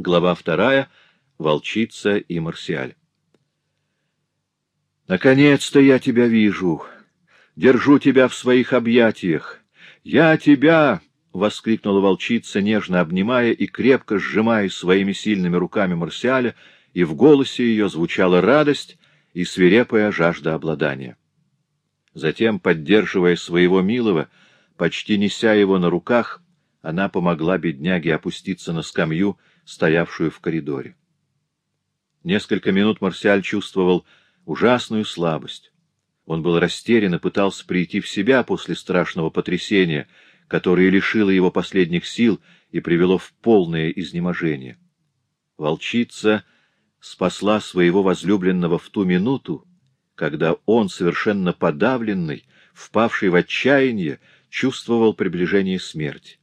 Глава вторая. Волчица и Марсиаль. «Наконец-то я тебя вижу. Держу тебя в своих объятиях. Я тебя!» — воскликнула волчица, нежно обнимая и крепко сжимая своими сильными руками Марсиаля, и в голосе ее звучала радость и свирепая жажда обладания. Затем, поддерживая своего милого, почти неся его на руках, она помогла бедняге опуститься на скамью, стоявшую в коридоре. Несколько минут Марсиаль чувствовал ужасную слабость. Он был растерян и пытался прийти в себя после страшного потрясения, которое лишило его последних сил и привело в полное изнеможение. Волчица спасла своего возлюбленного в ту минуту, когда он, совершенно подавленный, впавший в отчаяние, чувствовал приближение смерти.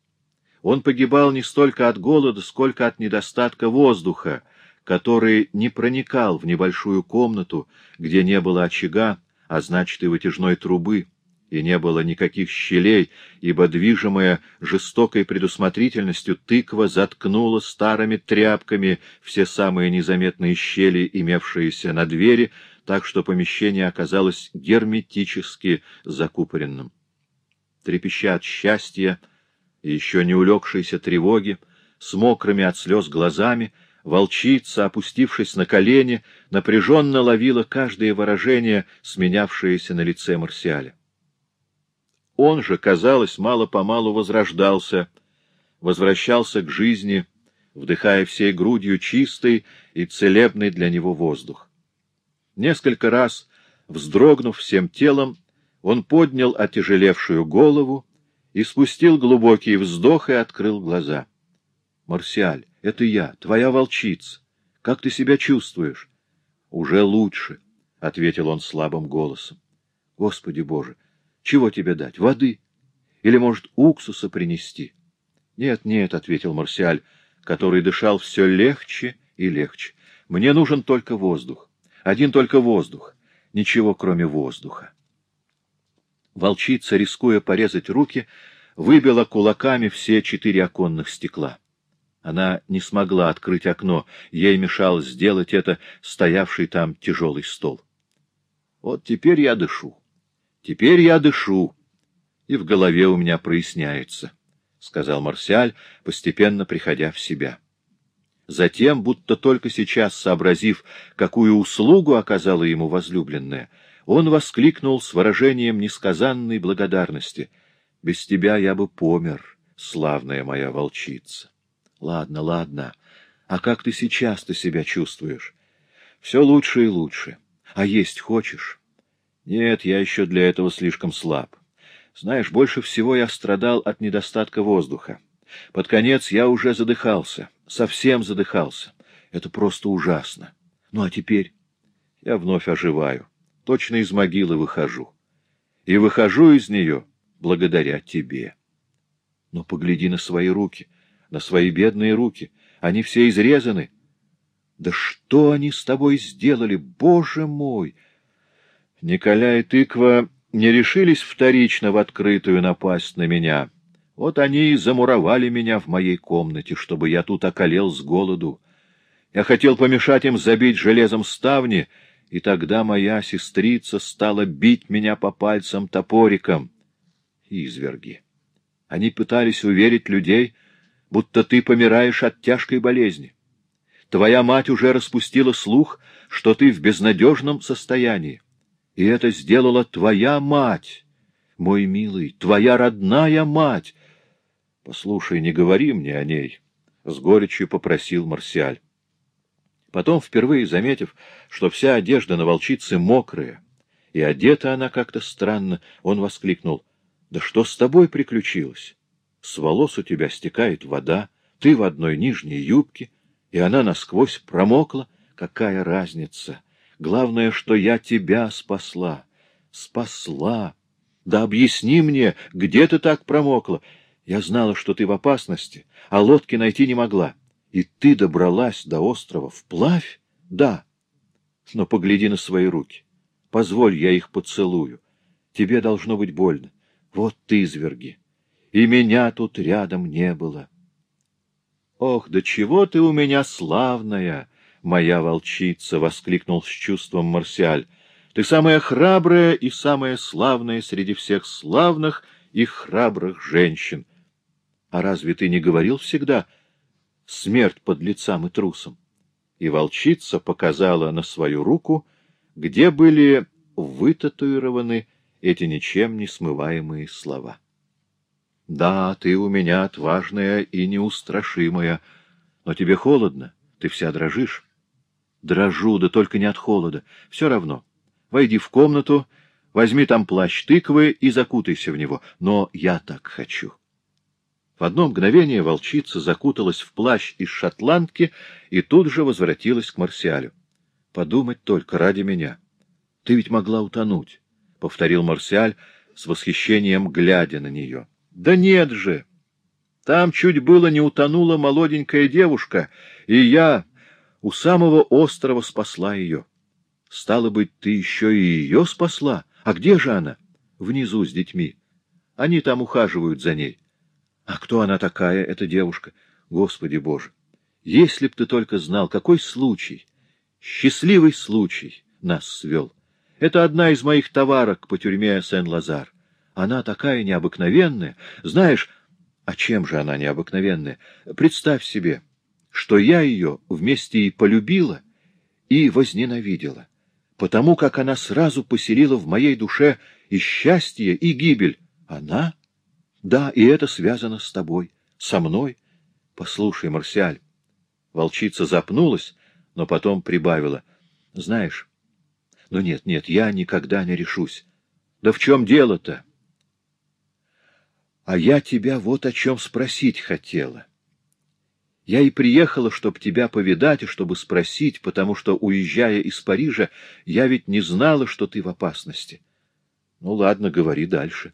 Он погибал не столько от голода, сколько от недостатка воздуха, который не проникал в небольшую комнату, где не было очага, а значит и вытяжной трубы, и не было никаких щелей, ибо, движимая жестокой предусмотрительностью, тыква заткнула старыми тряпками все самые незаметные щели, имевшиеся на двери, так что помещение оказалось герметически закупоренным. Трепеща от счастья, еще не улегшейся тревоги, с мокрыми от слез глазами, волчица, опустившись на колени, напряженно ловила каждое выражение, сменявшееся на лице Марсиаля. Он же, казалось, мало-помалу возрождался, возвращался к жизни, вдыхая всей грудью чистый и целебный для него воздух. Несколько раз, вздрогнув всем телом, он поднял отяжелевшую голову, и спустил глубокий вздох и открыл глаза. — Марсиаль, это я, твоя волчица. Как ты себя чувствуешь? — Уже лучше, — ответил он слабым голосом. — Господи Боже, чего тебе дать? Воды? Или, может, уксуса принести? — Нет, нет, — ответил Марсиаль, который дышал все легче и легче. — Мне нужен только воздух. Один только воздух. Ничего, кроме воздуха. Волчица, рискуя порезать руки, выбила кулаками все четыре оконных стекла. Она не смогла открыть окно, ей мешал сделать это стоявший там тяжелый стол. Вот теперь я дышу. Теперь я дышу, и в голове у меня проясняется, — сказал Марсиаль, постепенно приходя в себя. Затем, будто только сейчас сообразив, какую услугу оказала ему возлюбленная, — он воскликнул с выражением несказанной благодарности. «Без тебя я бы помер, славная моя волчица». «Ладно, ладно. А как ты сейчас-то себя чувствуешь?» «Все лучше и лучше. А есть хочешь?» «Нет, я еще для этого слишком слаб. Знаешь, больше всего я страдал от недостатка воздуха. Под конец я уже задыхался, совсем задыхался. Это просто ужасно. Ну а теперь я вновь оживаю точно из могилы выхожу. И выхожу из нее благодаря тебе. Но погляди на свои руки, на свои бедные руки. Они все изрезаны. Да что они с тобой сделали, боже мой! Николя и тыква не решились вторично в открытую напасть на меня. Вот они и замуровали меня в моей комнате, чтобы я тут околел с голоду. Я хотел помешать им забить железом ставни — и тогда моя сестрица стала бить меня по пальцам топориком. Изверги. Они пытались уверить людей, будто ты помираешь от тяжкой болезни. Твоя мать уже распустила слух, что ты в безнадежном состоянии. И это сделала твоя мать, мой милый, твоя родная мать. Послушай, не говори мне о ней, — с горечью попросил Марсиаль. Потом, впервые заметив, что вся одежда на волчице мокрая, и одета она как-то странно, он воскликнул. — Да что с тобой приключилось? С волос у тебя стекает вода, ты в одной нижней юбке, и она насквозь промокла. Какая разница? Главное, что я тебя спасла. Спасла. Да объясни мне, где ты так промокла? Я знала, что ты в опасности, а лодки найти не могла. И ты добралась до острова вплавь? Да. Но погляди на свои руки. Позволь, я их поцелую. Тебе должно быть больно. Вот ты, изверги. И меня тут рядом не было. Ох, да чего ты у меня славная, моя волчица! — воскликнул с чувством Марсиаль. — Ты самая храбрая и самая славная среди всех славных и храбрых женщин. А разве ты не говорил всегда «смерть под лицам и трусом»? И волчица показала на свою руку, где были вытатуированы эти ничем не смываемые слова. Да, ты у меня отважная и неустрашимая, но тебе холодно, ты вся дрожишь. Дрожу, да только не от холода. Все равно. Войди в комнату, возьми там плащ тыквы и закутайся в него. Но я так хочу. В одно мгновение волчица закуталась в плащ из шотландки и тут же возвратилась к Марсиалю. Подумать только ради меня. Ты ведь могла утонуть, — повторил Марсиаль с восхищением, глядя на нее. Да нет же! Там чуть было не утонула молоденькая девушка, и я у самого острова спасла ее. Стало быть, ты еще и ее спасла? А где же она? Внизу с детьми. Они там ухаживают за ней. А кто она такая, эта девушка? Господи Боже! Если б ты только знал, какой случай, счастливый случай нас свел. Это одна из моих товарок по тюрьме Сен-Лазар. Она такая необыкновенная. Знаешь, а чем же она необыкновенная? Представь себе, что я ее вместе и полюбила, и возненавидела, потому как она сразу поселила в моей душе и счастье, и гибель. Она? Да, и это связано с тобой, со мной. Послушай, Марсиаль. Волчица запнулась, но потом прибавила. Знаешь, ну нет, нет, я никогда не решусь. Да в чем дело-то? А я тебя вот о чем спросить хотела. Я и приехала, чтобы тебя повидать и чтобы спросить, потому что, уезжая из Парижа, я ведь не знала, что ты в опасности. Ну, ладно, говори дальше.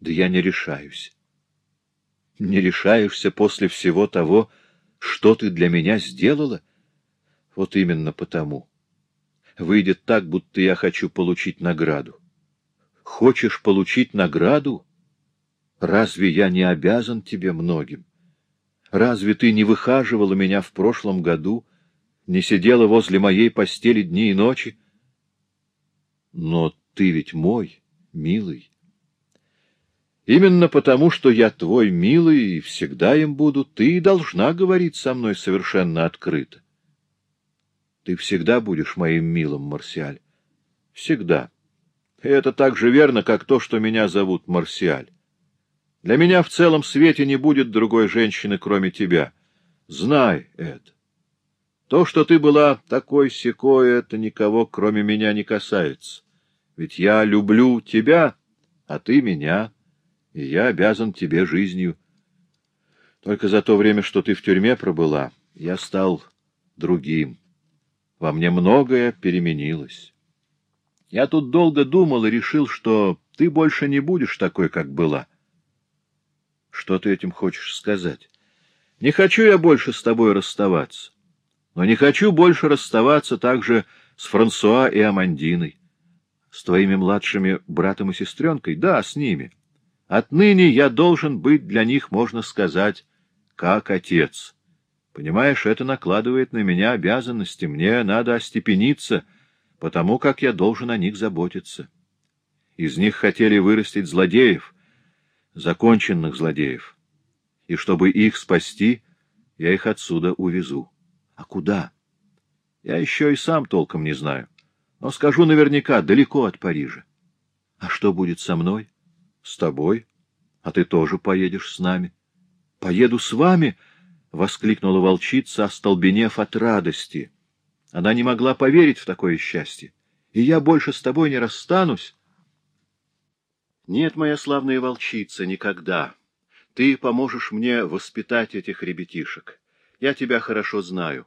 Да я не решаюсь. Не решаешься после всего того, что ты для меня сделала? Вот именно потому. Выйдет так, будто я хочу получить награду. Хочешь получить награду? Разве я не обязан тебе многим? Разве ты не выхаживала меня в прошлом году, не сидела возле моей постели дни и ночи? Но ты ведь мой, милый. Именно потому, что я твой милый и всегда им буду, ты должна говорить со мной совершенно открыто. Ты всегда будешь моим милым, Марсиаль. Всегда. И это так же верно, как то, что меня зовут Марсиаль. Для меня в целом свете не будет другой женщины, кроме тебя. Знай это. То, что ты была такой секой, это никого, кроме меня, не касается. Ведь я люблю тебя, а ты меня, и я обязан тебе жизнью. Только за то время, что ты в тюрьме пробыла, я стал другим. Во мне многое переменилось. Я тут долго думал и решил, что ты больше не будешь такой, как была. Что ты этим хочешь сказать? Не хочу я больше с тобой расставаться. Но не хочу больше расставаться также с Франсуа и Амандиной. С твоими младшими братом и сестренкой? Да, с ними. Отныне я должен быть для них, можно сказать, как отец. Понимаешь, это накладывает на меня обязанности. Мне надо остепениться, потому как я должен о них заботиться. Из них хотели вырастить злодеев — законченных злодеев. И чтобы их спасти, я их отсюда увезу. А куда? Я еще и сам толком не знаю. Но скажу наверняка, далеко от Парижа. А что будет со мной? С тобой. А ты тоже поедешь с нами. Поеду с вами? — воскликнула волчица, остолбенев от радости. Она не могла поверить в такое счастье. И я больше с тобой не расстанусь. Нет, моя славная волчица, никогда. Ты поможешь мне воспитать этих ребятишек. Я тебя хорошо знаю.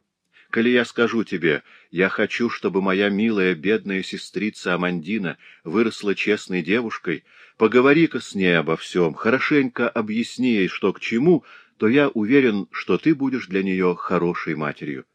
Коли я скажу тебе, я хочу, чтобы моя милая бедная сестрица Амандина выросла честной девушкой, поговори-ка с ней обо всем, хорошенько объясни ей, что к чему, то я уверен, что ты будешь для нее хорошей матерью.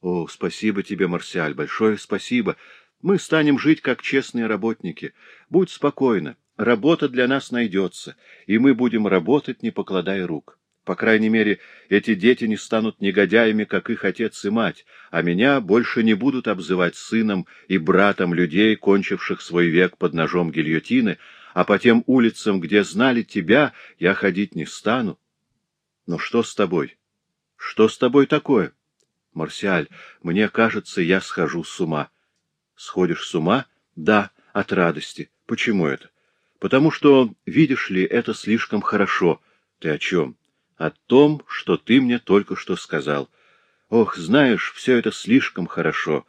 О, спасибо тебе, Марсиаль, большое спасибо. Мы станем жить как честные работники. Будь спокойна. Работа для нас найдется, и мы будем работать, не покладая рук. По крайней мере, эти дети не станут негодяями, как их отец и мать, а меня больше не будут обзывать сыном и братом людей, кончивших свой век под ножом гильотины, а по тем улицам, где знали тебя, я ходить не стану. Но что с тобой? Что с тобой такое? Марсиаль, мне кажется, я схожу с ума. Сходишь с ума? Да, от радости. Почему это? Потому что, видишь ли, это слишком хорошо. Ты о чем? О том, что ты мне только что сказал. Ох, знаешь, все это слишком хорошо.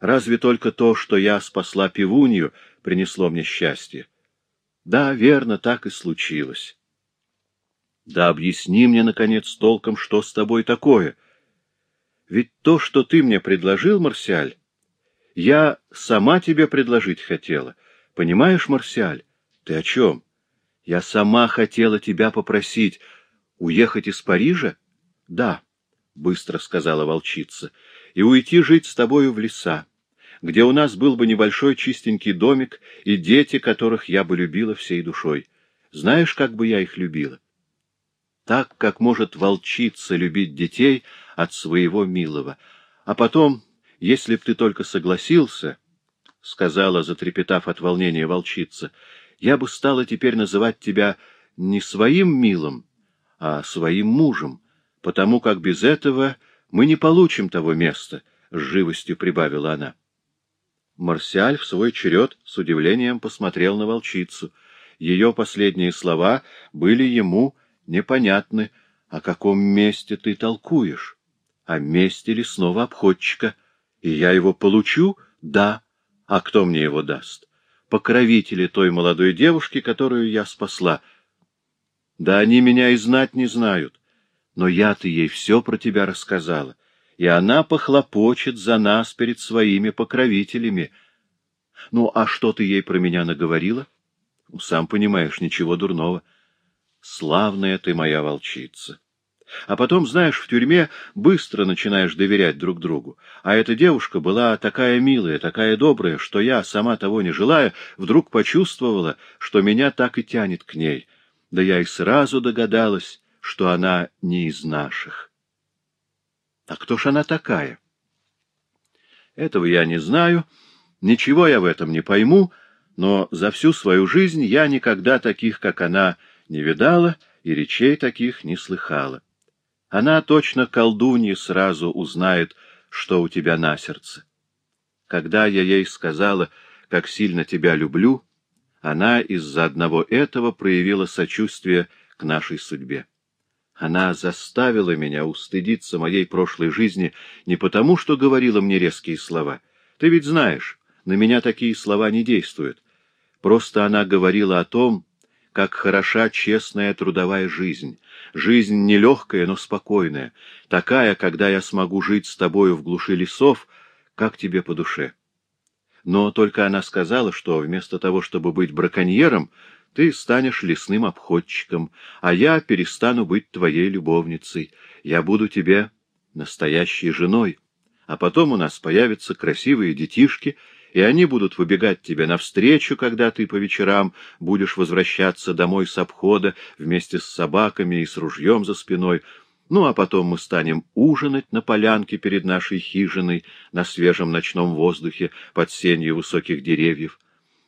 Разве только то, что я спасла пивунью, принесло мне счастье? Да, верно, так и случилось. Да объясни мне, наконец, толком, что с тобой такое. Ведь то, что ты мне предложил, Марсиаль, я сама тебе предложить хотела. Понимаешь, Марсиаль? Ты о чем? Я сама хотела тебя попросить уехать из Парижа? Да, — быстро сказала волчица, — и уйти жить с тобою в леса, где у нас был бы небольшой чистенький домик и дети, которых я бы любила всей душой. Знаешь, как бы я их любила? Так, как может волчица любить детей от своего милого. А потом, если б ты только согласился, — сказала, затрепетав от волнения волчица, — я бы стала теперь называть тебя не своим милым, а своим мужем, потому как без этого мы не получим того места, — с живостью прибавила она. Марсиаль в свой черед с удивлением посмотрел на волчицу. Ее последние слова были ему непонятны. О каком месте ты толкуешь? О месте лесного обходчика. И я его получу? Да. А кто мне его даст? покровители той молодой девушки, которую я спасла. Да они меня и знать не знают, но я-то ей все про тебя рассказала, и она похлопочет за нас перед своими покровителями. Ну, а что ты ей про меня наговорила? Ну, сам понимаешь, ничего дурного. Славная ты моя волчица. А потом, знаешь, в тюрьме быстро начинаешь доверять друг другу. А эта девушка была такая милая, такая добрая, что я, сама того не желая, вдруг почувствовала, что меня так и тянет к ней. Да я и сразу догадалась, что она не из наших. А кто ж она такая? Этого я не знаю, ничего я в этом не пойму, но за всю свою жизнь я никогда таких, как она, не видала и речей таких не слыхала. Она точно колдунья сразу узнает, что у тебя на сердце. Когда я ей сказала, как сильно тебя люблю, она из-за одного этого проявила сочувствие к нашей судьбе. Она заставила меня устыдиться моей прошлой жизни не потому, что говорила мне резкие слова. Ты ведь знаешь, на меня такие слова не действуют. Просто она говорила о том, как хороша честная трудовая жизнь. Жизнь нелегкая, но спокойная, такая, когда я смогу жить с тобою в глуши лесов, как тебе по душе. Но только она сказала, что вместо того, чтобы быть браконьером, ты станешь лесным обходчиком, а я перестану быть твоей любовницей. Я буду тебе настоящей женой. А потом у нас появятся красивые детишки — и они будут выбегать тебе навстречу, когда ты по вечерам будешь возвращаться домой с обхода вместе с собаками и с ружьем за спиной. Ну, а потом мы станем ужинать на полянке перед нашей хижиной на свежем ночном воздухе под сенью высоких деревьев.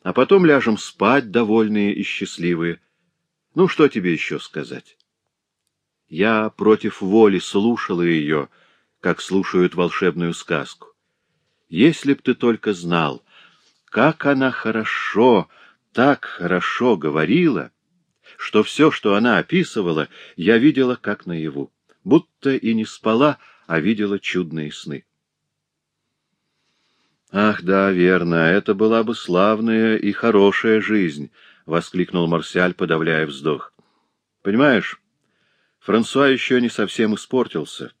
А потом ляжем спать, довольные и счастливые. Ну, что тебе еще сказать? Я против воли слушала ее, как слушают волшебную сказку. Если б ты только знал, как она хорошо, так хорошо говорила, что все, что она описывала, я видела как наяву, будто и не спала, а видела чудные сны. «Ах, да, верно, это была бы славная и хорошая жизнь», — воскликнул Марсиаль, подавляя вздох. «Понимаешь, Франсуа еще не совсем испортился».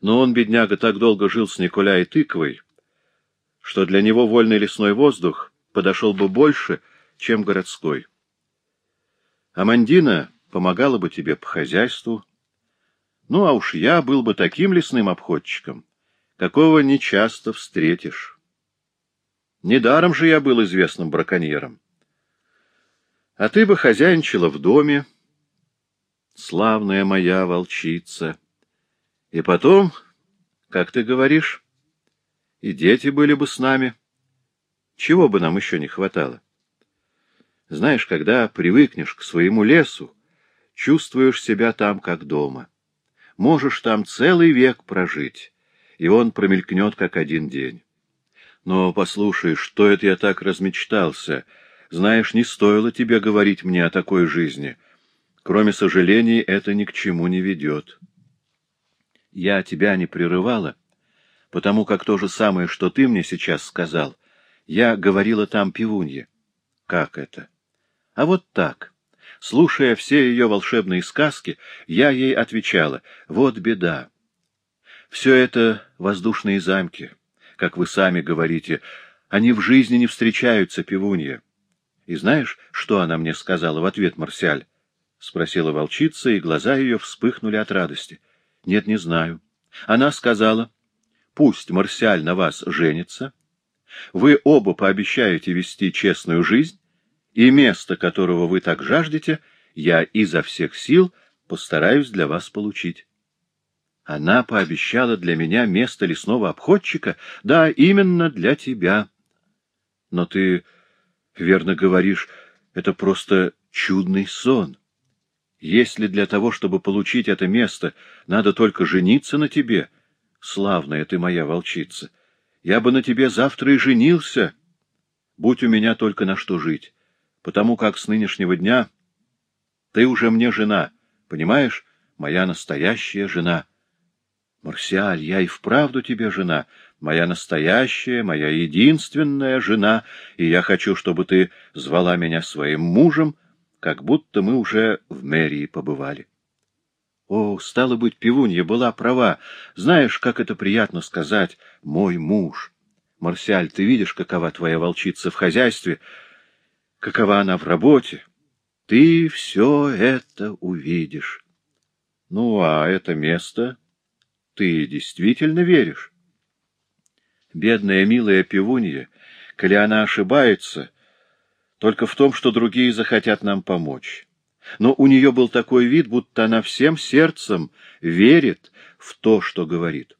Но он, бедняга, так долго жил с Николя и тыквой, что для него вольный лесной воздух подошел бы больше, чем городской. Амандина помогала бы тебе по хозяйству. Ну, а уж я был бы таким лесным обходчиком, какого нечасто встретишь. Недаром же я был известным браконьером. А ты бы хозяйничала в доме, славная моя волчица. И потом, как ты говоришь, и дети были бы с нами. Чего бы нам еще не хватало? Знаешь, когда привыкнешь к своему лесу, чувствуешь себя там как дома. Можешь там целый век прожить, и он промелькнет как один день. Но послушай, что это я так размечтался? Знаешь, не стоило тебе говорить мне о такой жизни. Кроме сожалений, это ни к чему не ведет. Я тебя не прерывала, потому как то же самое, что ты мне сейчас сказал, я говорила там пивунье. Как это? А вот так. Слушая все ее волшебные сказки, я ей отвечала, вот беда. Все это воздушные замки, как вы сами говорите, они в жизни не встречаются, пивунья. И знаешь, что она мне сказала в ответ, Марсиаль? — спросила волчица, и глаза ее вспыхнули от радости. — Нет, не знаю. Она сказала, пусть Марсиаль на вас женится, вы оба пообещаете вести честную жизнь, и место, которого вы так жаждете, я изо всех сил постараюсь для вас получить. Она пообещала для меня место лесного обходчика? Да, именно для тебя. Но ты верно говоришь, это просто чудный сон. Если для того, чтобы получить это место, надо только жениться на тебе, славная ты моя волчица, я бы на тебе завтра и женился, будь у меня только на что жить потому как с нынешнего дня ты уже мне жена, понимаешь, моя настоящая жена. Марсиаль, я и вправду тебе жена, моя настоящая, моя единственная жена, и я хочу, чтобы ты звала меня своим мужем, как будто мы уже в мэрии побывали. О, стало быть, пивунья была права. Знаешь, как это приятно сказать «мой муж». Марсиаль, ты видишь, какова твоя волчица в хозяйстве, какова она в работе, ты все это увидишь. Ну, а это место ты действительно веришь? Бедная милая пивунья, коли она ошибается, только в том, что другие захотят нам помочь. Но у нее был такой вид, будто она всем сердцем верит в то, что говорит.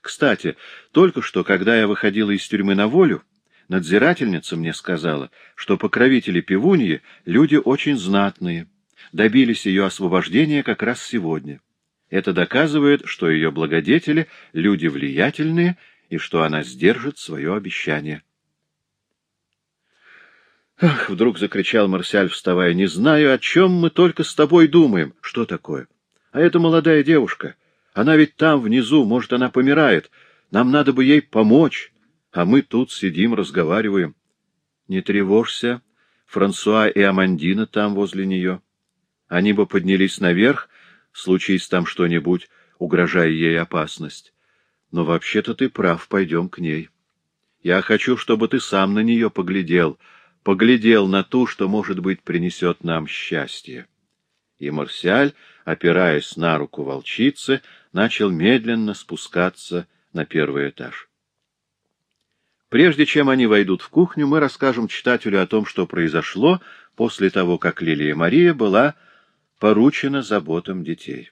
Кстати, только что, когда я выходила из тюрьмы на волю, Надзирательница мне сказала, что покровители пивуньи — люди очень знатные, добились ее освобождения как раз сегодня. Это доказывает, что ее благодетели — люди влиятельные и что она сдержит свое обещание. «Ах!» — вдруг закричал Марсиаль, вставая. «Не знаю, о чем мы только с тобой думаем. Что такое? А это молодая девушка. Она ведь там, внизу, может, она помирает. Нам надо бы ей помочь» а мы тут сидим, разговариваем. Не тревожься, Франсуа и Амандина там возле нее. Они бы поднялись наверх, случись там что-нибудь, угрожая ей опасность. Но вообще-то ты прав, пойдем к ней. Я хочу, чтобы ты сам на нее поглядел, поглядел на ту, что, может быть, принесет нам счастье. И Марсиаль, опираясь на руку волчицы, начал медленно спускаться на первый этаж. Прежде чем они войдут в кухню, мы расскажем читателю о том, что произошло после того, как Лилия Мария была поручена заботам детей.